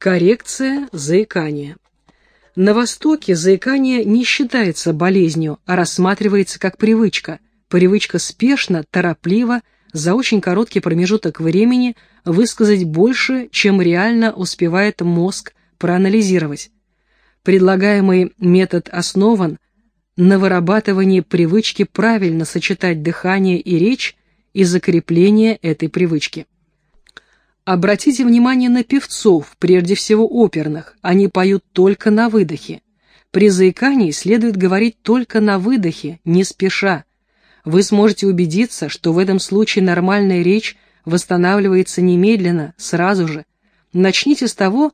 Коррекция заикания. На Востоке заикание не считается болезнью, а рассматривается как привычка. Привычка спешно, торопливо, за очень короткий промежуток времени высказать больше, чем реально успевает мозг проанализировать. Предлагаемый метод основан на вырабатывании привычки правильно сочетать дыхание и речь и закрепление этой привычки. Обратите внимание на певцов, прежде всего оперных, они поют только на выдохе. При заикании следует говорить только на выдохе, не спеша. Вы сможете убедиться, что в этом случае нормальная речь восстанавливается немедленно, сразу же. Начните с того,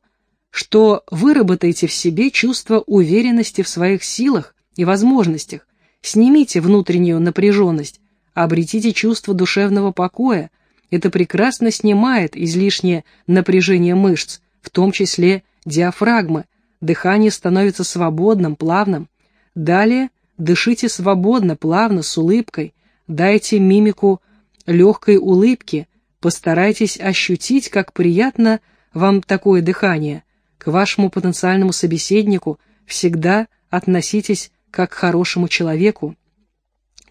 что выработаете в себе чувство уверенности в своих силах и возможностях, снимите внутреннюю напряженность, обретите чувство душевного покоя, это прекрасно снимает излишнее напряжение мышц, в том числе диафрагмы, дыхание становится свободным, плавным. Далее дышите свободно, плавно, с улыбкой, дайте мимику легкой улыбки, постарайтесь ощутить, как приятно вам такое дыхание. К вашему потенциальному собеседнику всегда относитесь как к хорошему человеку.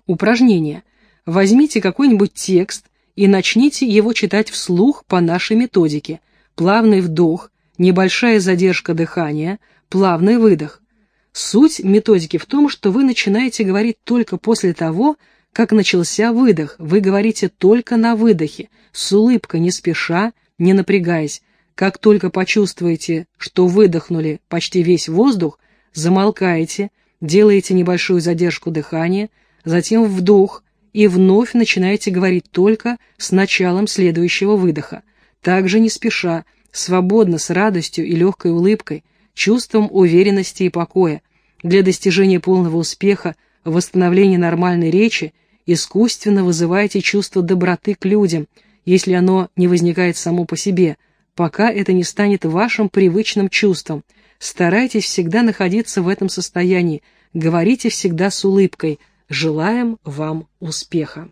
Упражнение. Возьмите какой-нибудь текст и начните его читать вслух по нашей методике. Плавный вдох, небольшая задержка дыхания, плавный выдох. Суть методики в том, что вы начинаете говорить только после того, как начался выдох. Вы говорите только на выдохе, с улыбкой, не спеша, не напрягаясь. Как только почувствуете, что выдохнули почти весь воздух, замолкаете, делаете небольшую задержку дыхания, затем вдох, и вновь начинаете говорить только с началом следующего выдоха, также не спеша, свободно, с радостью и легкой улыбкой, чувством уверенности и покоя. Для достижения полного успеха, восстановления нормальной речи, искусственно вызывайте чувство доброты к людям, если оно не возникает само по себе, пока это не станет вашим привычным чувством. Старайтесь всегда находиться в этом состоянии, говорите всегда с улыбкой – Желаем вам успеха!